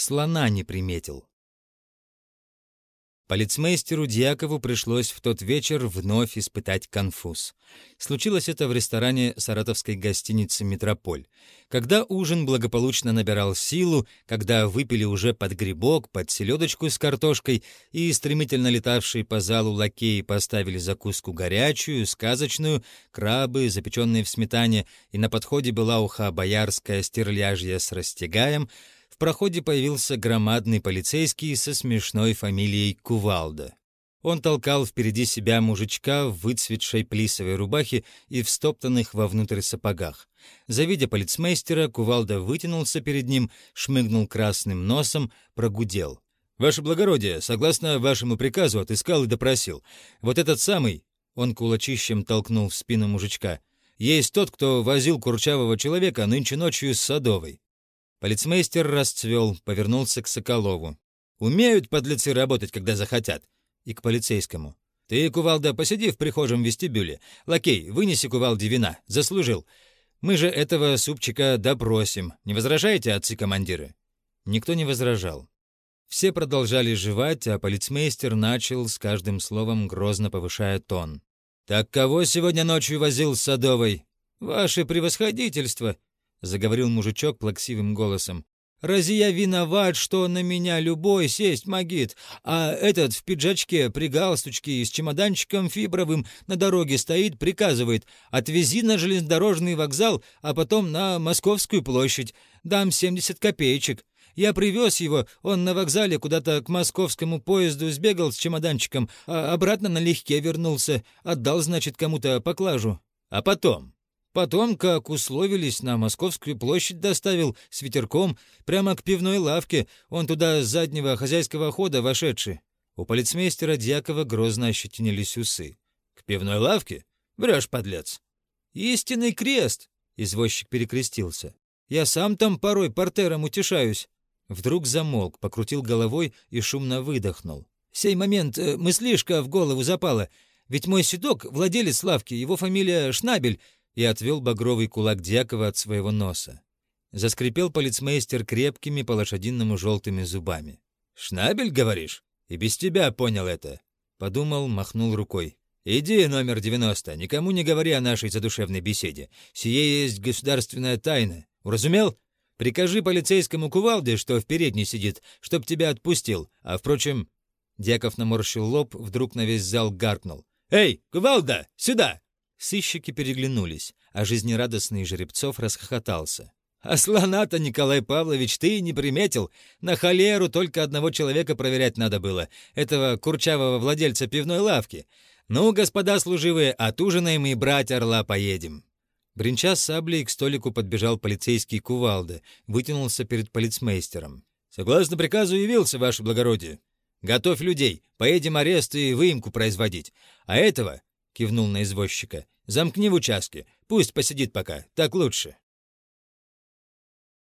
слона не приметил. Полицмейстеру Дьякову пришлось в тот вечер вновь испытать конфуз. Случилось это в ресторане саратовской гостиницы «Метрополь». Когда ужин благополучно набирал силу, когда выпили уже под грибок, под селедочку с картошкой, и стремительно летавшие по залу лакеи поставили закуску горячую, сказочную, крабы, запеченные в сметане, и на подходе была уха боярская стерляжья с растягаем — проходе появился громадный полицейский со смешной фамилией Кувалда. Он толкал впереди себя мужичка в выцветшей плисовой рубахе и в стоптанных вовнутрь сапогах. Завидя полицмейстера, Кувалда вытянулся перед ним, шмыгнул красным носом, прогудел. «Ваше благородие, согласно вашему приказу, отыскал и допросил. Вот этот самый...» — он кулачищем толкнул в спину мужичка. «Есть тот, кто возил курчавого человека нынче ночью с Садовой. Полицмейстер расцвел, повернулся к Соколову. «Умеют подлецы работать, когда захотят». И к полицейскому. «Ты, кувалда, посиди в прихожем вестибюле. Лакей, вынеси кувалде вина. Заслужил. Мы же этого супчика допросим. Не возражаете, отцы-командиры?» Никто не возражал. Все продолжали жевать, а полицмейстер начал с каждым словом грозно повышая тон. «Так кого сегодня ночью возил с Садовой?» «Ваше превосходительство!» — заговорил мужичок плаксивым голосом. «Разве я виноват, что на меня любой сесть могит, а этот в пиджачке при галстучке и с чемоданчиком фибровым на дороге стоит, приказывает, отвези на железнодорожный вокзал, а потом на Московскую площадь, дам 70 копеечек. Я привез его, он на вокзале куда-то к московскому поезду сбегал с чемоданчиком, а обратно налегке вернулся, отдал, значит, кому-то поклажу. А потом, Потом, как условились, на Московскую площадь доставил с ветерком прямо к пивной лавке, он туда с заднего хозяйского хода вошедший. У полицмейстера Дьякова грозно ощетинились усы. «К пивной лавке? Врешь, подлец!» «Истинный крест!» — извозчик перекрестился. «Я сам там порой портером утешаюсь». Вдруг замолк, покрутил головой и шумно выдохнул. «Сей момент э, мыслишка в голову запала. Ведь мой седок, владелец лавки, его фамилия Шнабель, и отвел багровый кулак Дьякова от своего носа. Заскрипел полицмейстер крепкими по-лошадиному желтыми зубами. «Шнабель, говоришь? И без тебя понял это!» Подумал, махнул рукой. «Иди, номер 90, никому не говори о нашей задушевной беседе. Сие есть государственная тайна. Уразумел? Прикажи полицейскому кувалде, что в передней сидит, чтоб тебя отпустил. А, впрочем...» Дьяков наморщил лоб, вдруг на весь зал гаркнул. «Эй, кувалда, сюда!» Сыщики переглянулись, а жизнерадостный Жеребцов расхохотался. «А слона-то, Николай Павлович, ты не приметил. На холеру только одного человека проверять надо было, этого курчавого владельца пивной лавки. Ну, господа служивые, отужинаем и брать орла поедем». Бринча с саблей к столику подбежал полицейский кувалда, вытянулся перед полицмейстером. «Согласно приказу явился, ваше благородие. Готовь людей, поедем арест и выемку производить. А этого, — кивнул на извозчика, — замкни в участке, пусть посидит пока, так лучше».